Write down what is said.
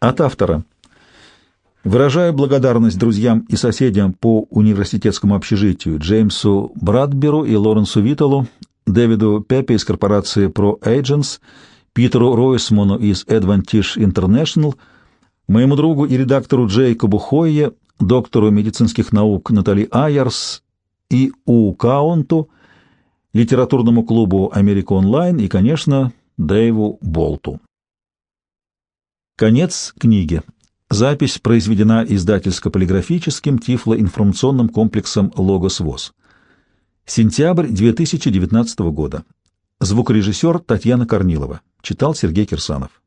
От автора. Выражаю благодарность друзьям и соседям по университетскому общежитию Джеймсу Брадберу и Лоренсу Виталу, Дэвиду Пепе из корпорации Pro Agents, Питеру Ройсману из Advantage International, моему другу и редактору Джейкобу Хойе, доктору медицинских наук Натали Айерс и У. Каунту, литературному клубу «Америка онлайн» и, конечно, Дэйву Болту. Конец книги. Запись произведена издательско-полиграфическим тифлоинформационным комплексом «Логос ВОЗ». Сентябрь 2019 года. Звукорежиссер Татьяна Корнилова. Читал Сергей Кирсанов.